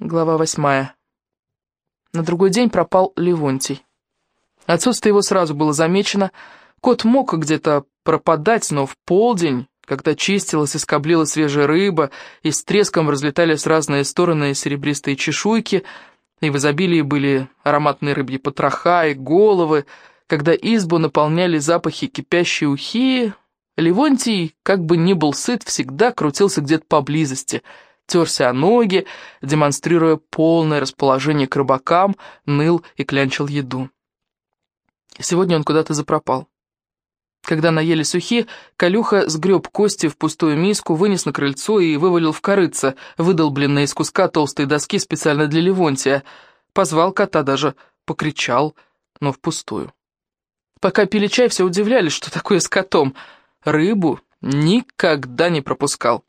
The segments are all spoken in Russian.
Глава восьмая. На другой день пропал Левонтий. Отсутствие его сразу было замечено. Кот мог где-то пропадать, но в полдень, когда чистилась и скоблила свежая рыба, и с треском разлетались разные стороны серебристые чешуйки, и в изобилии были ароматные рыбьи потроха и головы, когда избу наполняли запахи кипящей ухи, Левонтий, как бы ни был сыт, всегда крутился где-то поблизости — терся о ноги, демонстрируя полное расположение к рыбакам, ныл и клянчил еду. Сегодня он куда-то запропал. Когда наели сухи, Калюха сгреб кости в пустую миску, вынес на крыльцо и вывалил в корыце, выдолбленные из куска толстой доски специально для Левонтия. Позвал кота, даже покричал, но впустую. Пока пили чай, все удивлялись, что такое с котом. Рыбу никогда не пропускал.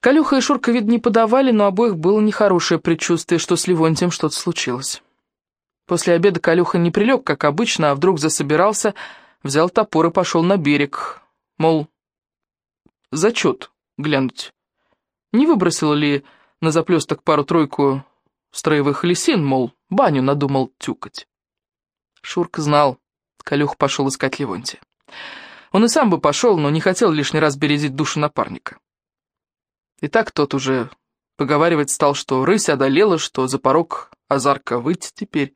Калюха и Шурка, вид не подавали, но обоих было нехорошее предчувствие, что с Ливонтием что-то случилось. После обеда Калюха не прилег, как обычно, а вдруг засобирался, взял топор и пошел на берег. Мол, зачет глянуть. Не выбросил ли на заплесток пару-тройку строевых лисин, мол, баню надумал тюкать. Шурка знал, Калюха пошел искать Ливонтия. Он и сам бы пошел, но не хотел лишний раз бередить душу напарника. И так тот уже поговаривать стал, что рысь одолела, что за порог азарка выйти теперь.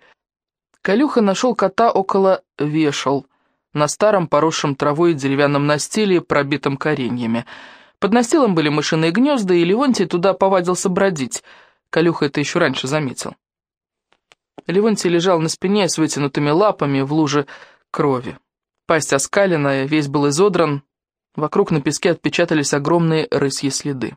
Калюха нашел кота около вешал, на старом поросшем травой и деревянном настиле, пробитом кореньями. Под настилом были мышиные гнезда, и Левонтий туда повадился бродить. Калюха это еще раньше заметил. Левонтий лежал на спине с вытянутыми лапами в луже крови. Пасть оскаленная, весь был изодран, вокруг на песке отпечатались огромные рысьи следы.